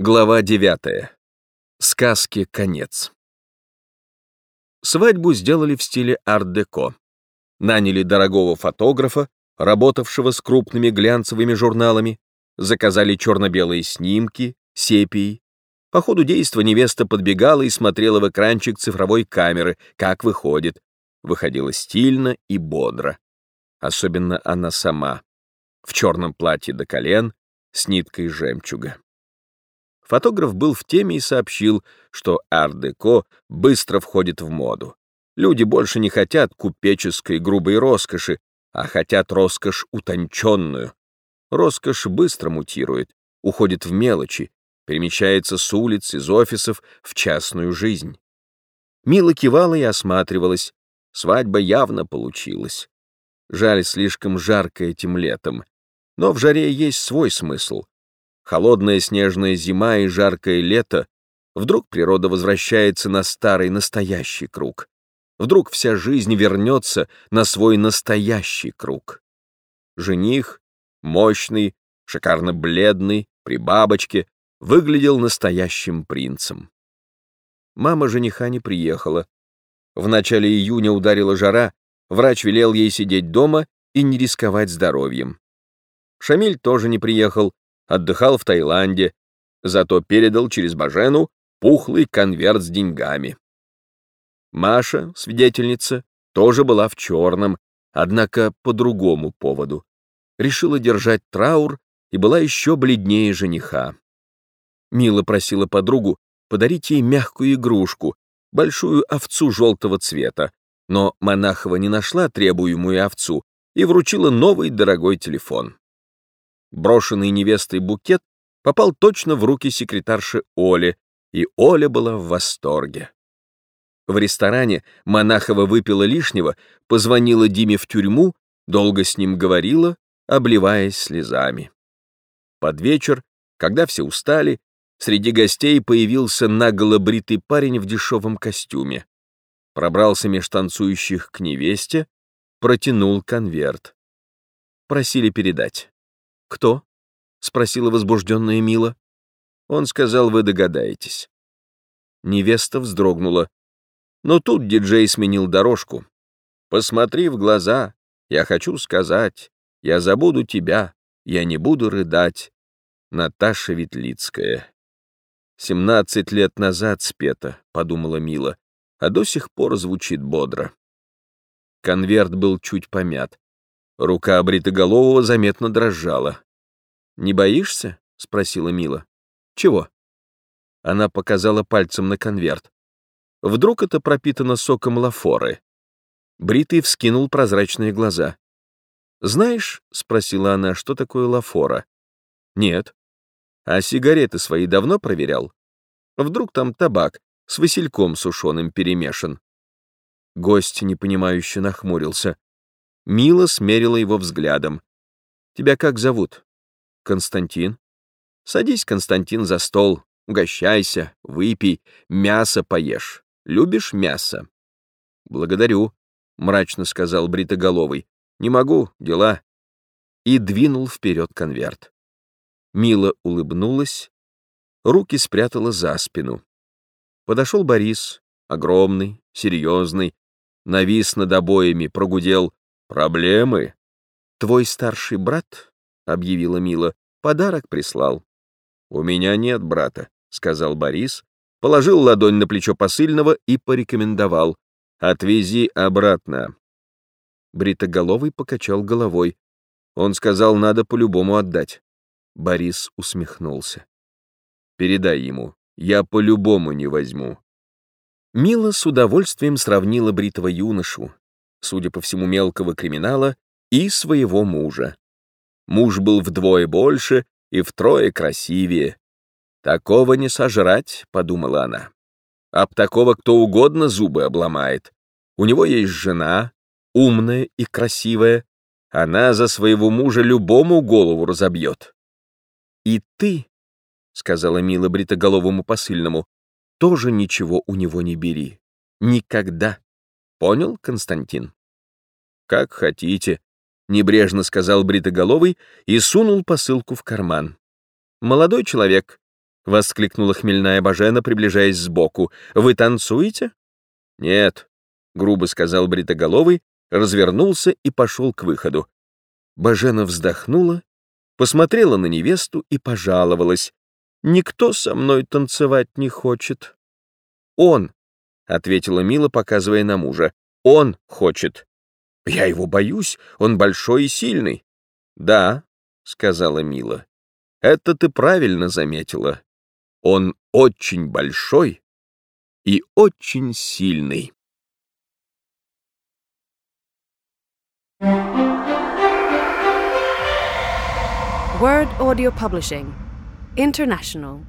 Глава 9. Сказки конец. Свадьбу сделали в стиле арт-деко. Наняли дорогого фотографа, работавшего с крупными глянцевыми журналами, заказали черно-белые снимки, сепии. По ходу действа невеста подбегала и смотрела в экранчик цифровой камеры, как выходит. Выходила стильно и бодро. Особенно она сама, в черном платье до колен, с ниткой жемчуга. Фотограф был в теме и сообщил, что ар-деко быстро входит в моду. Люди больше не хотят купеческой грубой роскоши, а хотят роскошь утонченную. Роскошь быстро мутирует, уходит в мелочи, перемещается с улиц, из офисов в частную жизнь. Мила кивала и осматривалась. Свадьба явно получилась. Жаль, слишком жарко этим летом. Но в жаре есть свой смысл холодная снежная зима и жаркое лето, вдруг природа возвращается на старый настоящий круг. Вдруг вся жизнь вернется на свой настоящий круг. Жених, мощный, шикарно бледный, при бабочке, выглядел настоящим принцем. Мама жениха не приехала. В начале июня ударила жара, врач велел ей сидеть дома и не рисковать здоровьем. Шамиль тоже не приехал, отдыхал в Таиланде, зато передал через Бажену пухлый конверт с деньгами. Маша, свидетельница, тоже была в черном, однако по другому поводу. Решила держать траур и была еще бледнее жениха. Мила просила подругу подарить ей мягкую игрушку, большую овцу желтого цвета, но Монахова не нашла требуемую овцу и вручила новый дорогой телефон. Брошенный невестой букет попал точно в руки секретарши Оли, и Оля была в восторге. В ресторане Монахова выпила лишнего, позвонила Диме в тюрьму, долго с ним говорила, обливаясь слезами. Под вечер, когда все устали, среди гостей появился наголо бритый парень в дешевом костюме. Пробрался меж танцующих к невесте, протянул конверт. Просили передать. «Кто?» — спросила возбужденная Мила. Он сказал, вы догадаетесь. Невеста вздрогнула. Но тут диджей сменил дорожку. «Посмотри в глаза, я хочу сказать, я забуду тебя, я не буду рыдать». Наташа Ветлицкая. «Семнадцать лет назад спета», — подумала Мила, а до сих пор звучит бодро. Конверт был чуть помят. Рука Бритоголового заметно дрожала. «Не боишься?» — спросила Мила. «Чего?» Она показала пальцем на конверт. Вдруг это пропитано соком лафоры. Бритый вскинул прозрачные глаза. «Знаешь, — спросила она, — что такое лафора?» «Нет». «А сигареты свои давно проверял? Вдруг там табак с васильком сушеным перемешан?» Гость непонимающе нахмурился. Мила смерила его взглядом. «Тебя как зовут?» «Константин?» «Садись, Константин, за стол, угощайся, выпей, мясо поешь. Любишь мясо?» «Благодарю», — мрачно сказал Бритоголовый. «Не могу, дела». И двинул вперед конверт. Мила улыбнулась, руки спрятала за спину. Подошел Борис, огромный, серьезный, навис над обоями, прогудел «Проблемы?» «Твой старший брат», — объявила Мила, — «подарок прислал». «У меня нет брата», — сказал Борис, положил ладонь на плечо посыльного и порекомендовал. «Отвези обратно». Бритоголовый покачал головой. Он сказал, надо по-любому отдать. Борис усмехнулся. «Передай ему, я по-любому не возьму». Мила с удовольствием сравнила бритого юношу, судя по всему, мелкого криминала, и своего мужа. Муж был вдвое больше и втрое красивее. «Такого не сожрать», — подумала она. «Об такого кто угодно зубы обломает. У него есть жена, умная и красивая. Она за своего мужа любому голову разобьет». «И ты», — сказала Мила бритоголовому посыльному, — «тоже ничего у него не бери. Никогда». Понял, Константин? Как хотите, небрежно сказал бритоголовый и сунул посылку в карман. Молодой человек, воскликнула хмельная Бажена, приближаясь сбоку. «Вы танцуете?» «Нет», — грубо сказал Бритоголовый, развернулся и пошел к выходу. Бажена вздохнула, посмотрела на невесту и пожаловалась. «Никто со мной танцевать не хочет». «Он», — ответила Мила, показывая на мужа, — «он хочет». «Я его боюсь, он большой и сильный». «Да», — сказала Мила, — «это ты правильно заметила. Он очень большой и очень сильный». Word Audio Publishing, International.